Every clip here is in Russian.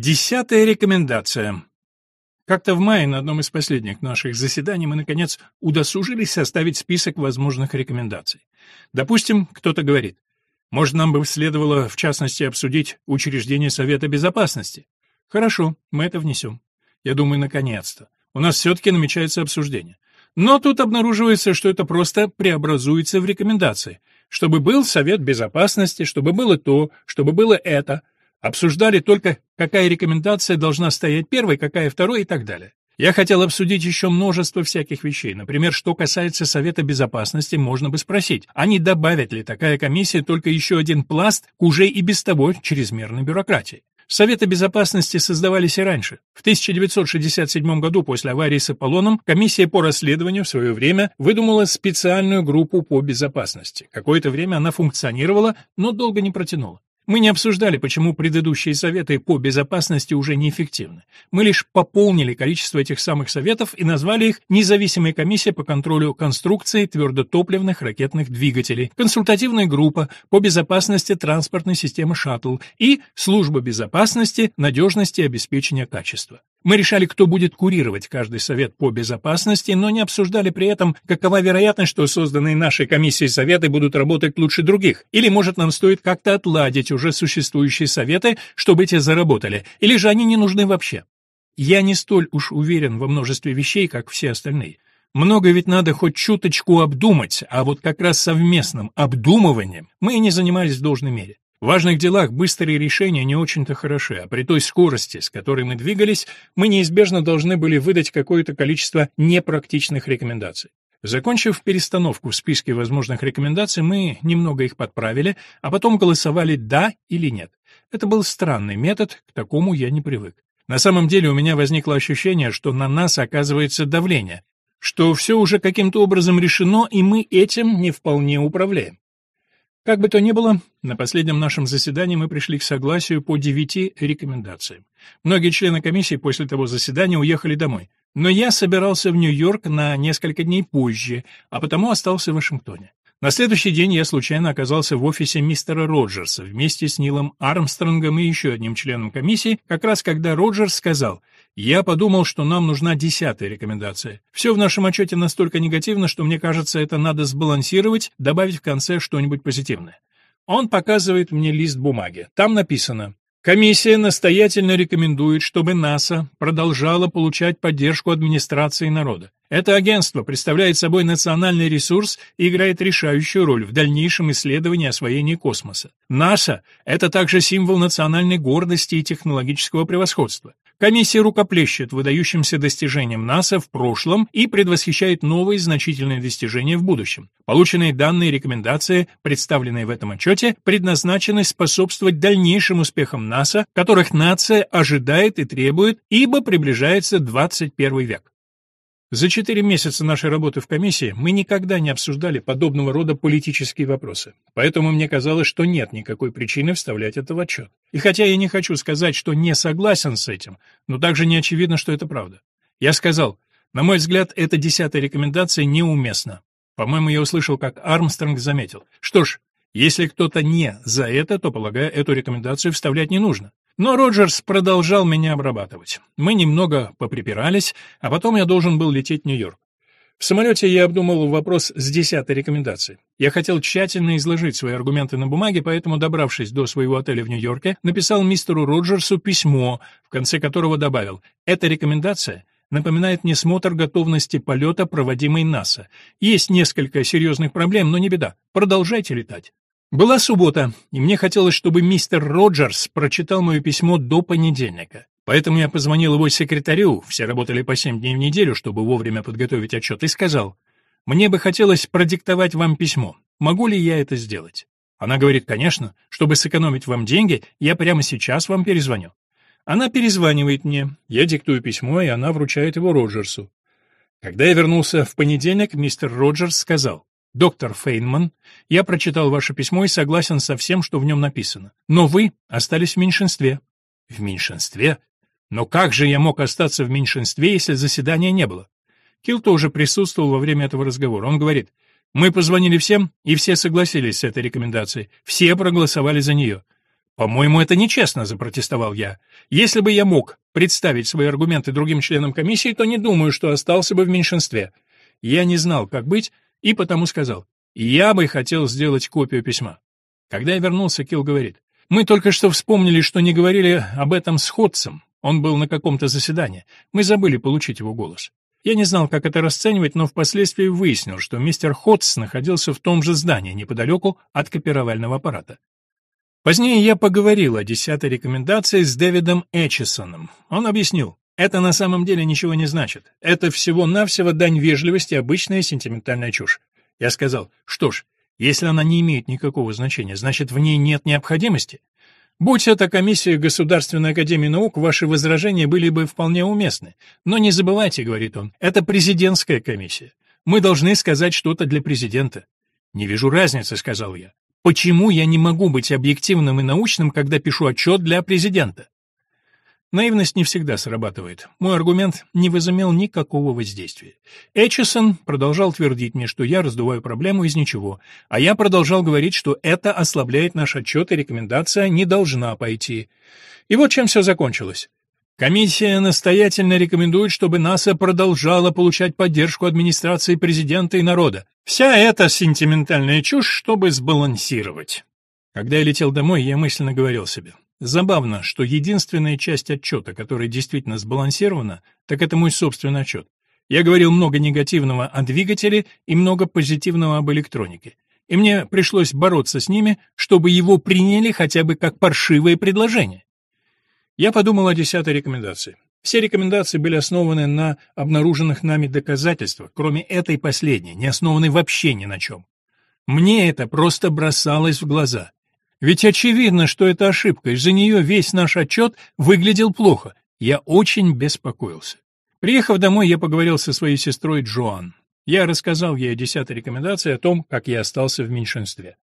Десятая рекомендация. Как-то в мае на одном из последних наших заседаний мы, наконец, удосужились составить список возможных рекомендаций. Допустим, кто-то говорит, может, нам бы следовало, в частности, обсудить учреждение Совета Безопасности. Хорошо, мы это внесем. Я думаю, наконец-то. У нас все-таки намечается обсуждение. Но тут обнаруживается, что это просто преобразуется в рекомендации. Чтобы был Совет Безопасности, чтобы было то, чтобы было это — Обсуждали только, какая рекомендация должна стоять первой, какая второй и так далее. Я хотел обсудить еще множество всяких вещей. Например, что касается Совета Безопасности, можно бы спросить, а не добавит ли такая комиссия только еще один пласт к уже и без того чрезмерной бюрократии? Советы безопасности создавались и раньше. В 1967 году после аварии с Аполлоном комиссия по расследованию в свое время выдумала специальную группу по безопасности. Какое-то время она функционировала, но долго не протянула. Мы не обсуждали, почему предыдущие советы по безопасности уже неэффективны. Мы лишь пополнили количество этих самых советов и назвали их «Независимая комиссия по контролю конструкции твердотопливных ракетных двигателей», «Консультативная группа по безопасности транспортной системы «Шаттл» и «Служба безопасности, надежности и обеспечения качества». Мы решали, кто будет курировать каждый совет по безопасности, но не обсуждали при этом, какова вероятность, что созданные нашей комиссией советы будут работать лучше других, или, может, нам стоит как-то отладить уже существующие советы, чтобы те заработали, или же они не нужны вообще. Я не столь уж уверен во множестве вещей, как все остальные. Много ведь надо хоть чуточку обдумать, а вот как раз совместным обдумыванием мы и не занимались в должной мере. В важных делах быстрые решения не очень-то хороши, а при той скорости, с которой мы двигались, мы неизбежно должны были выдать какое-то количество непрактичных рекомендаций. Закончив перестановку в списке возможных рекомендаций, мы немного их подправили, а потом голосовали «да» или «нет». Это был странный метод, к такому я не привык. На самом деле у меня возникло ощущение, что на нас оказывается давление, что все уже каким-то образом решено, и мы этим не вполне управляем. Как бы то ни было, на последнем нашем заседании мы пришли к согласию по девяти рекомендациям. Многие члены комиссии после того заседания уехали домой, но я собирался в Нью-Йорк на несколько дней позже, а потому остался в Вашингтоне. На следующий день я случайно оказался в офисе мистера Роджерса вместе с Нилом Армстронгом и еще одним членом комиссии, как раз когда Роджерс сказал «Я подумал, что нам нужна десятая рекомендация. Все в нашем отчете настолько негативно, что мне кажется, это надо сбалансировать, добавить в конце что-нибудь позитивное». Он показывает мне лист бумаги. Там написано Комиссия настоятельно рекомендует, чтобы НАСА продолжала получать поддержку администрации народа. Это агентство представляет собой национальный ресурс и играет решающую роль в дальнейшем исследовании и освоении космоса. НАСА — это также символ национальной гордости и технологического превосходства. Комиссия рукоплещет выдающимся достижениям НАСА в прошлом и предвосхищает новые значительные достижения в будущем. Полученные данные и рекомендации, представленные в этом отчете, предназначены способствовать дальнейшим успехам НАСА, которых нация ожидает и требует, ибо приближается 21 век. За четыре месяца нашей работы в комиссии мы никогда не обсуждали подобного рода политические вопросы, поэтому мне казалось, что нет никакой причины вставлять это в отчет. И хотя я не хочу сказать, что не согласен с этим, но также не очевидно, что это правда. Я сказал, на мой взгляд, эта десятая рекомендация неуместна. По-моему, я услышал, как Армстронг заметил. Что ж, если кто-то не за это, то, полагаю, эту рекомендацию вставлять не нужно. Но Роджерс продолжал меня обрабатывать. Мы немного поприпирались, а потом я должен был лететь в Нью-Йорк. В самолете я обдумал вопрос с десятой рекомендацией. Я хотел тщательно изложить свои аргументы на бумаге, поэтому, добравшись до своего отеля в Нью-Йорке, написал мистеру Роджерсу письмо, в конце которого добавил «Эта рекомендация напоминает мне смотр готовности полета, проводимой НАСА. Есть несколько серьезных проблем, но не беда. Продолжайте летать. Была суббота, и мне хотелось, чтобы мистер Роджерс прочитал мое письмо до понедельника. Поэтому я позвонил его секретарю, все работали по семь дней в неделю, чтобы вовремя подготовить отчет, и сказал, «Мне бы хотелось продиктовать вам письмо. Могу ли я это сделать?» Она говорит, «Конечно. Чтобы сэкономить вам деньги, я прямо сейчас вам перезвоню». Она перезванивает мне, я диктую письмо, и она вручает его Роджерсу. Когда я вернулся в понедельник, мистер Роджерс сказал, Доктор Фейнман, я прочитал ваше письмо и согласен со всем, что в нем написано. Но вы остались в меньшинстве. В меньшинстве? Но как же я мог остаться в меньшинстве, если заседания не было? Килл тоже присутствовал во время этого разговора. Он говорит, мы позвонили всем, и все согласились с этой рекомендацией. Все проголосовали за нее. «По-моему, это нечестно», — запротестовал я. «Если бы я мог представить свои аргументы другим членам комиссии, то не думаю, что остался бы в меньшинстве. Я не знал, как быть, и потому сказал, «Я бы хотел сделать копию письма». Когда я вернулся, Килл говорит, «Мы только что вспомнили, что не говорили об этом с Ходсом. Он был на каком-то заседании. Мы забыли получить его голос». Я не знал, как это расценивать, но впоследствии выяснил, что мистер Ходс находился в том же здании, неподалеку от копировального аппарата. Позднее я поговорил о десятой рекомендации с Дэвидом Эчисоном. Он объяснил, это на самом деле ничего не значит. Это всего-навсего дань вежливости, обычная сентиментальная чушь. Я сказал, что ж, если она не имеет никакого значения, значит, в ней нет необходимости. Будь это комиссия Государственной Академии Наук, ваши возражения были бы вполне уместны. Но не забывайте, говорит он, это президентская комиссия. Мы должны сказать что-то для президента. Не вижу разницы, сказал я. Почему я не могу быть объективным и научным, когда пишу отчет для президента? Наивность не всегда срабатывает. Мой аргумент не возымел никакого воздействия. Эчисон продолжал твердить мне, что я раздуваю проблему из ничего, а я продолжал говорить, что это ослабляет наш отчет и рекомендация не должна пойти. И вот чем все закончилось. Комиссия настоятельно рекомендует, чтобы НАСА продолжала получать поддержку администрации президента и народа. Вся эта сентиментальная чушь, чтобы сбалансировать. Когда я летел домой, я мысленно говорил себе, Забавно, что единственная часть отчета, которая действительно сбалансирована, так это мой собственный отчет. Я говорил много негативного о двигателе и много позитивного об электронике. И мне пришлось бороться с ними, чтобы его приняли хотя бы как паршивое предложение. Я подумал о десятой рекомендации. Все рекомендации были основаны на обнаруженных нами доказательствах, кроме этой последней, не основанной вообще ни на чем. Мне это просто бросалось в глаза. Ведь очевидно, что это ошибка, из-за нее весь наш отчет выглядел плохо. Я очень беспокоился. Приехав домой, я поговорил со своей сестрой Джоан. Я рассказал ей о десятой рекомендации о том, как я остался в меньшинстве.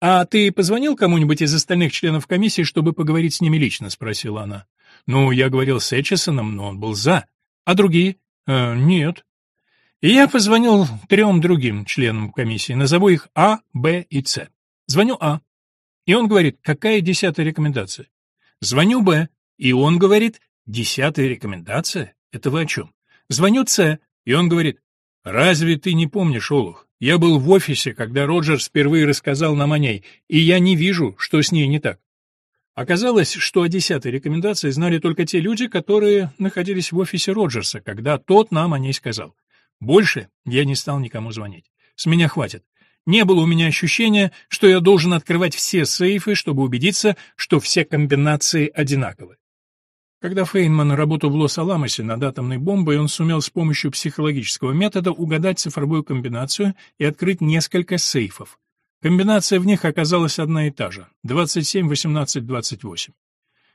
«А ты позвонил кому-нибудь из остальных членов комиссии, чтобы поговорить с ними лично?» — спросила она. «Ну, я говорил с Эчесоном, но он был за. А другие?» э, «Нет». И я позвонил трем другим членам комиссии. Назову их А, Б и С. Звоню А. И он говорит, какая десятая рекомендация? Звоню Б, и он говорит, десятая рекомендация? Это вы о чем? Звоню С, и он говорит, разве ты не помнишь, Олух? Я был в офисе, когда Роджерс впервые рассказал нам о ней, и я не вижу, что с ней не так. Оказалось, что о десятой рекомендации знали только те люди, которые находились в офисе Роджерса, когда тот нам о ней сказал. Больше я не стал никому звонить. С меня хватит. Не было у меня ощущения, что я должен открывать все сейфы, чтобы убедиться, что все комбинации одинаковы. Когда Фейнман работал в Лос-Аламосе над атомной бомбой, он сумел с помощью психологического метода угадать цифровую комбинацию и открыть несколько сейфов. Комбинация в них оказалась одна и та же — 27, 18, 28.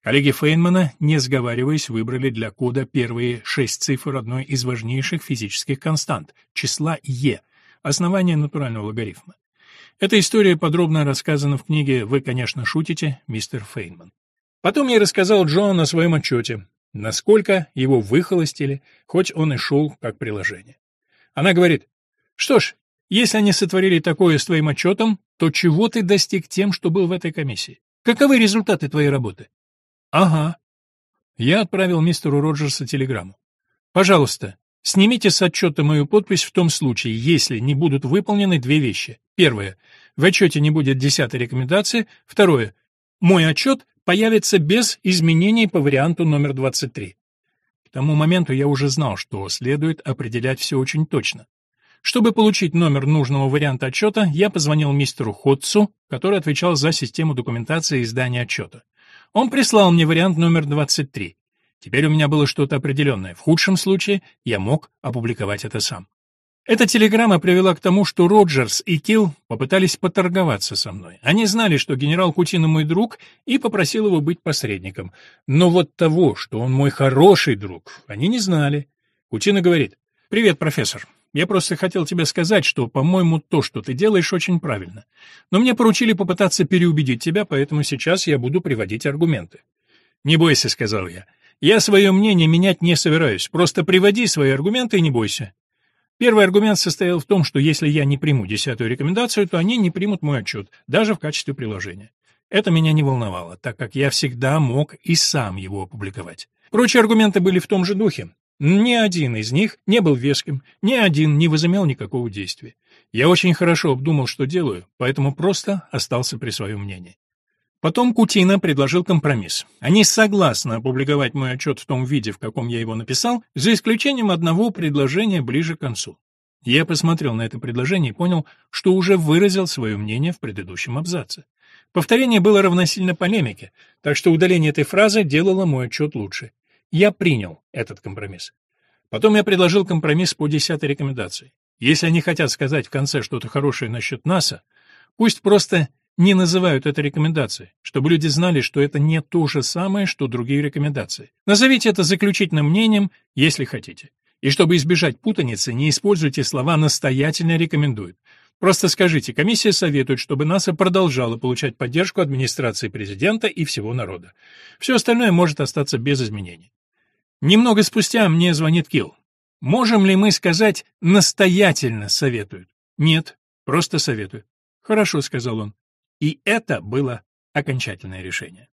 Коллеги Фейнмана, не сговариваясь, выбрали для кода первые шесть цифр одной из важнейших физических констант — числа Е, Основание натурального логарифма. Эта история подробно рассказана в книге «Вы, конечно, шутите, мистер Фейнман». Потом я рассказал Джоан о своем отчете, насколько его выхолостили, хоть он и шел как приложение. Она говорит, «Что ж, если они сотворили такое с твоим отчетом, то чего ты достиг тем, что был в этой комиссии? Каковы результаты твоей работы?» «Ага». Я отправил мистеру Роджерсу телеграмму. «Пожалуйста, Снимите с отчета мою подпись в том случае, если не будут выполнены две вещи. Первое. В отчете не будет десятой рекомендации. Второе. Мой отчет появится без изменений по варианту номер 23. К тому моменту я уже знал, что следует определять все очень точно. Чтобы получить номер нужного варианта отчета, я позвонил мистеру Ходцу, который отвечал за систему документации издания отчета. Он прислал мне вариант номер 23, Теперь у меня было что-то определенное. В худшем случае я мог опубликовать это сам. Эта телеграмма привела к тому, что Роджерс и Килл попытались поторговаться со мной. Они знали, что генерал Кутина мой друг, и попросил его быть посредником. Но вот того, что он мой хороший друг, они не знали. Кутина говорит, «Привет, профессор. Я просто хотел тебе сказать, что, по-моему, то, что ты делаешь, очень правильно. Но мне поручили попытаться переубедить тебя, поэтому сейчас я буду приводить аргументы». «Не бойся», — сказал я. Я свое мнение менять не собираюсь, просто приводи свои аргументы и не бойся. Первый аргумент состоял в том, что если я не приму десятую рекомендацию, то они не примут мой отчет, даже в качестве приложения. Это меня не волновало, так как я всегда мог и сам его опубликовать. Прочие аргументы были в том же духе. Ни один из них не был веским, ни один не возымел никакого действия. Я очень хорошо обдумал, что делаю, поэтому просто остался при своем мнении. Потом Кутина предложил компромисс. Они согласны опубликовать мой отчет в том виде, в каком я его написал, за исключением одного предложения ближе к концу. Я посмотрел на это предложение и понял, что уже выразил свое мнение в предыдущем абзаце. Повторение было равносильно полемике, так что удаление этой фразы делало мой отчет лучше. Я принял этот компромисс. Потом я предложил компромисс по десятой рекомендации. Если они хотят сказать в конце что-то хорошее насчет НАСА, пусть просто не называют это рекомендацией, чтобы люди знали, что это не то же самое, что другие рекомендации. Назовите это заключительным мнением, если хотите. И чтобы избежать путаницы, не используйте слова «настоятельно рекомендуют. Просто скажите, комиссия советует, чтобы НАСА продолжала получать поддержку администрации президента и всего народа. Все остальное может остаться без изменений. Немного спустя мне звонит Килл. Можем ли мы сказать «настоятельно советуют»? Нет, просто советуют. Хорошо, сказал он. И это было окончательное решение.